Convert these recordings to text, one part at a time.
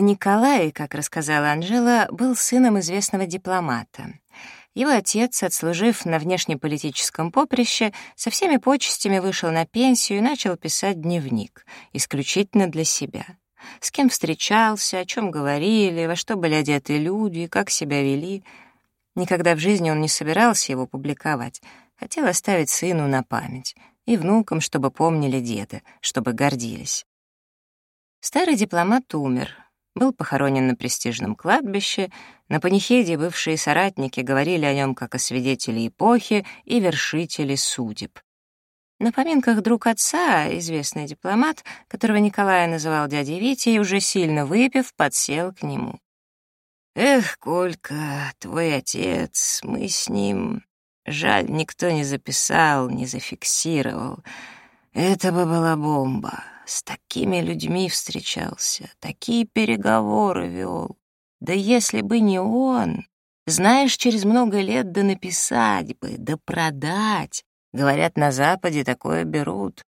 Николай, как рассказала Анжела, был сыном известного дипломата. Его отец, отслужив на внешнеполитическом поприще, со всеми почестями вышел на пенсию и начал писать дневник, исключительно для себя. С кем встречался, о чем говорили, во что были одеты люди, как себя вели. Никогда в жизни он не собирался его публиковать, хотел оставить сыну на память и внукам, чтобы помнили деда, чтобы гордились. Старый дипломат умер — был похоронен на престижном кладбище, на панихиде бывшие соратники говорили о нем как о свидетеле эпохи и вершителе судеб. На поминках друг отца, известный дипломат, которого Николая называл дядей Витей, уже сильно выпив, подсел к нему. «Эх, Колька, твой отец, мы с ним...» Жаль, никто не записал, не зафиксировал. Это бы была бомба. С такими людьми встречался, такие переговоры вел. Да если бы не он, знаешь, через много лет да написать бы, да продать. Говорят, на Западе такое берут.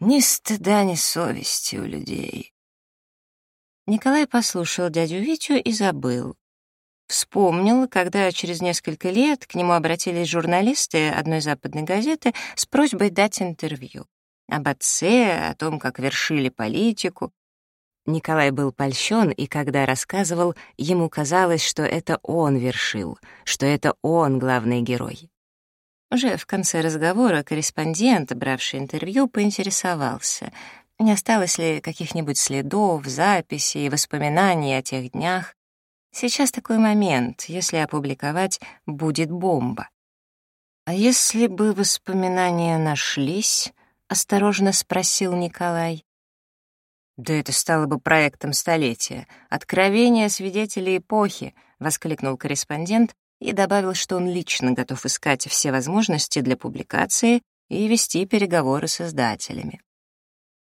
Ни стыда, ни совести у людей. Николай послушал дядю Витю и забыл. Вспомнил, когда через несколько лет к нему обратились журналисты одной западной газеты с просьбой дать интервью об отце, о том, как вершили политику. Николай был польщен, и когда рассказывал, ему казалось, что это он вершил, что это он главный герой. Уже в конце разговора корреспондент, бравший интервью, поинтересовался, не осталось ли каких-нибудь следов, записей, воспоминаний о тех днях. Сейчас такой момент, если опубликовать, будет бомба. А если бы воспоминания нашлись, осторожно спросил Николай. «Да это стало бы проектом столетия. Откровение свидетелей эпохи», — воскликнул корреспондент и добавил, что он лично готов искать все возможности для публикации и вести переговоры с издателями.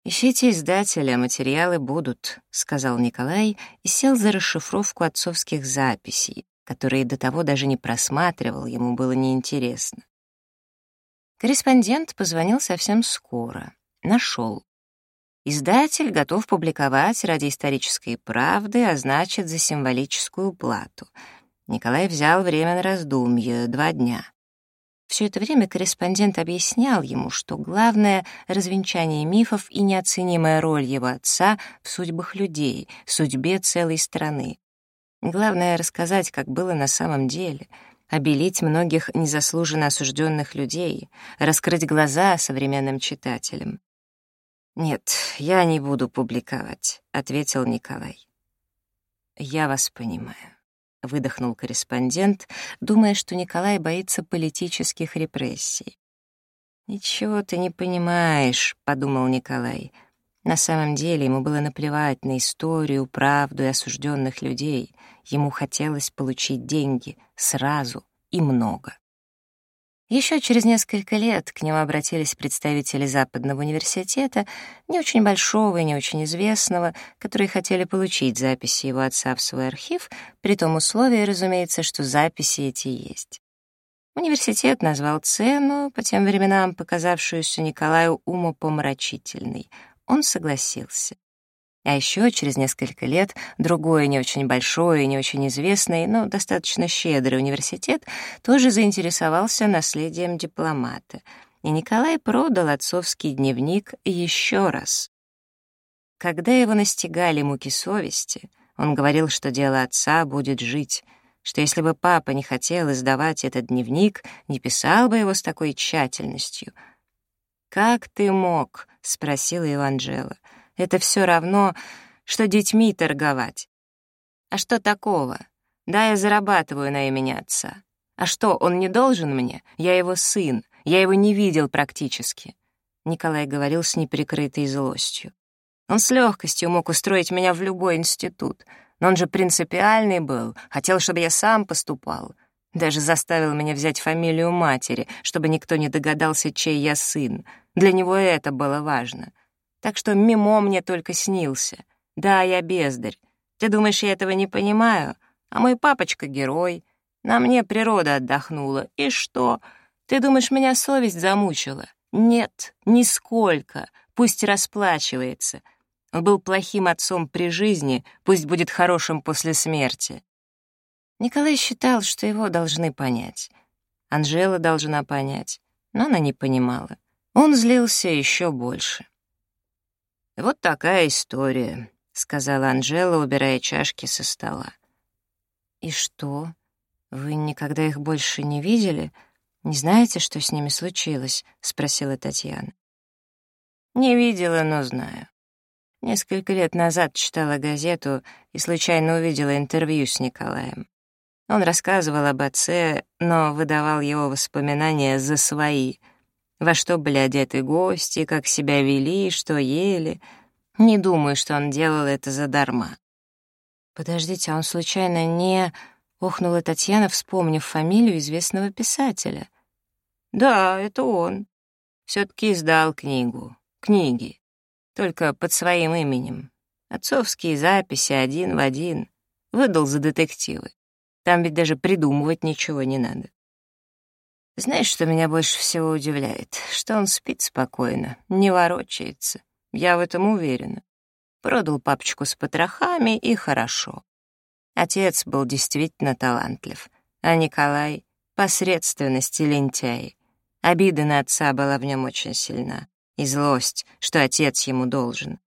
«Ищите издателя, материалы будут», — сказал Николай и сел за расшифровку отцовских записей, которые до того даже не просматривал, ему было неинтересно. Корреспондент позвонил совсем скоро. Нашел. Издатель готов публиковать ради исторической правды, а значит, за символическую плату. Николай взял время на раздумье — два дня. Все это время корреспондент объяснял ему, что главное — развенчание мифов и неоценимая роль его отца в судьбах людей, судьбе целой страны. Главное — рассказать, как было на самом деле — обелить многих незаслуженно осужденных людей, раскрыть глаза современным читателям. «Нет, я не буду публиковать», — ответил Николай. «Я вас понимаю», — выдохнул корреспондент, думая, что Николай боится политических репрессий. «Ничего ты не понимаешь», — подумал Николай. На самом деле ему было наплевать на историю, правду и осужденных людей. Ему хотелось получить деньги сразу и много. Еще через несколько лет к нему обратились представители Западного университета, не очень большого и не очень известного, которые хотели получить записи его отца в свой архив, при том условии, разумеется, что записи эти есть. Университет назвал цену, по тем временам показавшуюся Николаю умопомрачительной — он согласился. А еще через несколько лет другой не очень большой и не очень известный, но достаточно щедрый университет тоже заинтересовался наследием дипломата, и Николай продал отцовский дневник еще раз. Когда его настигали муки совести, он говорил, что дело отца будет жить, что если бы папа не хотел издавать этот дневник, не писал бы его с такой тщательностью — «Как ты мог?» — спросила Еванжела. «Это все равно, что детьми торговать». «А что такого? Да, я зарабатываю на имени отца. А что, он не должен мне? Я его сын, я его не видел практически». Николай говорил с неприкрытой злостью. Он с легкостью мог устроить меня в любой институт, но он же принципиальный был, хотел, чтобы я сам поступал. Даже заставил меня взять фамилию матери, чтобы никто не догадался, чей я сын. Для него это было важно. Так что Мимо мне только снился. Да, я бездарь. Ты думаешь, я этого не понимаю? А мой папочка — герой. На мне природа отдохнула. И что? Ты думаешь, меня совесть замучила? Нет, нисколько. Пусть расплачивается. Он был плохим отцом при жизни, пусть будет хорошим после смерти. Николай считал, что его должны понять. Анжела должна понять, но она не понимала. Он злился еще больше. «Вот такая история», — сказала Анжела, убирая чашки со стола. «И что? Вы никогда их больше не видели? Не знаете, что с ними случилось?» — спросила Татьяна. «Не видела, но знаю. Несколько лет назад читала газету и случайно увидела интервью с Николаем. Он рассказывал об отце, но выдавал его воспоминания за свои. Во что были одеты гости, как себя вели, что ели. Не думаю, что он делал это задарма. «Подождите, а он случайно не...» — ухнула Татьяна, вспомнив фамилию известного писателя. «Да, это он. все таки издал книгу. Книги. Только под своим именем. Отцовские записи один в один. Выдал за детективы. Там ведь даже придумывать ничего не надо. Знаешь, что меня больше всего удивляет? Что он спит спокойно, не ворочается. Я в этом уверена. Продал папочку с потрохами, и хорошо. Отец был действительно талантлив, а Николай — посредственность и лентяй. Обида на отца была в нем очень сильна, и злость, что отец ему должен.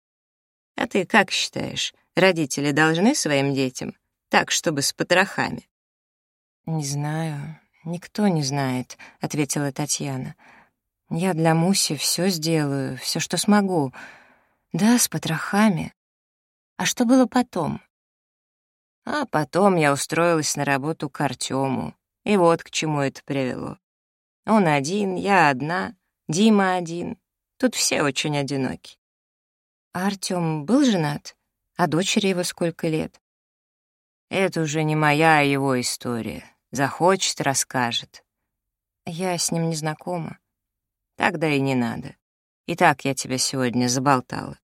А ты как считаешь, родители должны своим детям так, чтобы с потрохами? «Не знаю, никто не знает», — ответила Татьяна. «Я для Муси все сделаю, все, что смогу. Да, с потрохами. А что было потом?» А потом я устроилась на работу к Артёму, И вот к чему это привело. Он один, я одна, Дима один. Тут все очень одиноки. А Артём был женат? А дочери его сколько лет? Это уже не моя, а его история. Захочет — расскажет. Я с ним не знакома. Тогда и не надо. И так я тебя сегодня заболтала.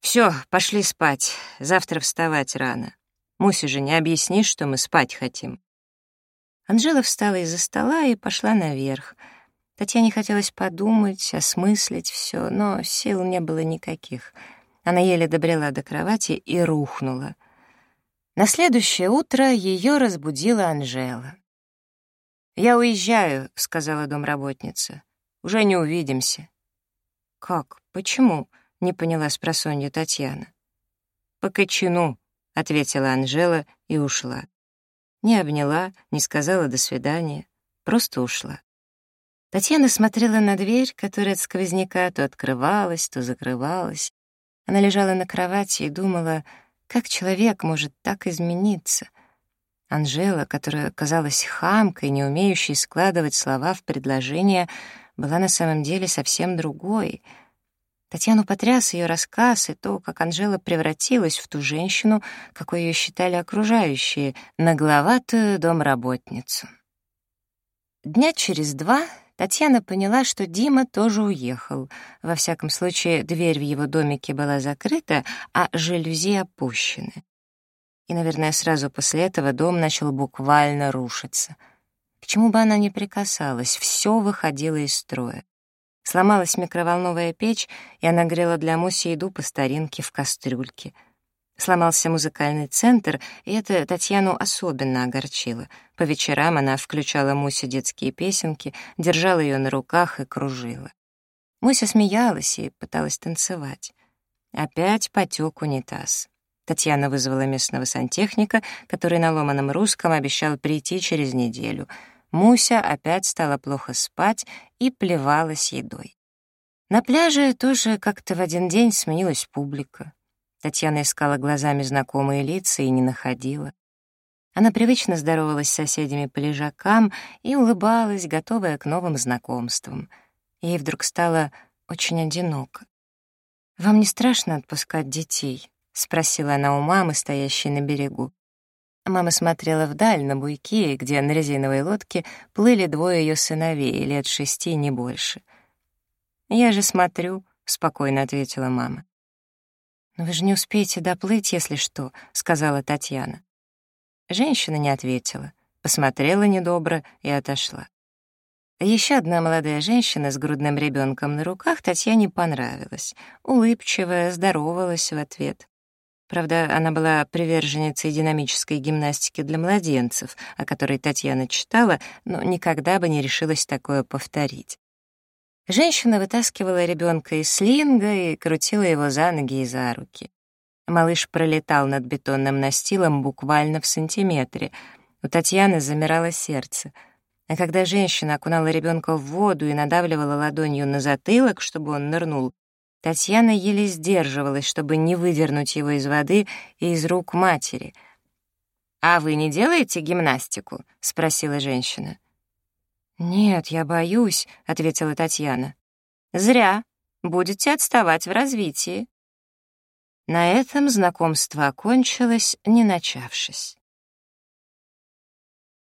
Все, пошли спать. Завтра вставать рано. Муси же не объяснишь, что мы спать хотим. Анжела встала из-за стола и пошла наверх. Татьяне хотелось подумать, осмыслить все, но сил не было никаких. Она еле добрела до кровати и рухнула — на следующее утро ее разбудила Анжела. «Я уезжаю», — сказала домработница. «Уже не увидимся». «Как? Почему?» — не поняла спросонья Татьяна. «По кочану», — ответила Анжела и ушла. Не обняла, не сказала «до свидания», просто ушла. Татьяна смотрела на дверь, которая от сквозняка то открывалась, то закрывалась. Она лежала на кровати и думала, как человек может так измениться? Анжела, которая казалась хамкой, не умеющей складывать слова в предложения, была на самом деле совсем другой. Татьяну потряс ее рассказ и то, как Анжела превратилась в ту женщину, какой ее считали окружающие, нагловатую домработницу. Дня через два Татьяна поняла, что Дима тоже уехал. Во всяком случае, дверь в его домике была закрыта, а жалюзи опущены. И, наверное, сразу после этого дом начал буквально рушиться. К чему бы она ни прикасалась, все выходило из строя. Сломалась микроволновая печь, и она грела для Муси еду по старинке в кастрюльке — Сломался музыкальный центр, и это Татьяну особенно огорчило. По вечерам она включала Мусе детские песенки, держала ее на руках и кружила. Муся смеялась и пыталась танцевать. Опять потек унитаз. Татьяна вызвала местного сантехника, который на ломаном русском обещал прийти через неделю. Муся опять стала плохо спать и плевалась едой. На пляже тоже как-то в один день сменилась публика. Татьяна искала глазами знакомые лица и не находила. Она привычно здоровалась с соседями по лежакам и улыбалась, готовая к новым знакомствам. Ей вдруг стало очень одиноко. «Вам не страшно отпускать детей?» — спросила она у мамы, стоящей на берегу. Мама смотрела вдаль, на буйки, где на резиновой лодке плыли двое ее сыновей, лет шести, не больше. «Я же смотрю», — спокойно ответила мама. «Но вы же не успеете доплыть, если что», — сказала Татьяна. Женщина не ответила, посмотрела недобро и отошла. Еще одна молодая женщина с грудным ребенком на руках Татьяне понравилась, улыбчивая, здоровалась в ответ. Правда, она была приверженницей динамической гимнастики для младенцев, о которой Татьяна читала, но никогда бы не решилась такое повторить. Женщина вытаскивала ребенка из слинга и крутила его за ноги и за руки. Малыш пролетал над бетонным настилом буквально в сантиметре. У Татьяны замирало сердце. А когда женщина окунала ребенка в воду и надавливала ладонью на затылок, чтобы он нырнул, Татьяна еле сдерживалась, чтобы не выдернуть его из воды и из рук матери. «А вы не делаете гимнастику?» — спросила женщина. «Нет, я боюсь», — ответила Татьяна. «Зря. Будете отставать в развитии». На этом знакомство окончилось, не начавшись.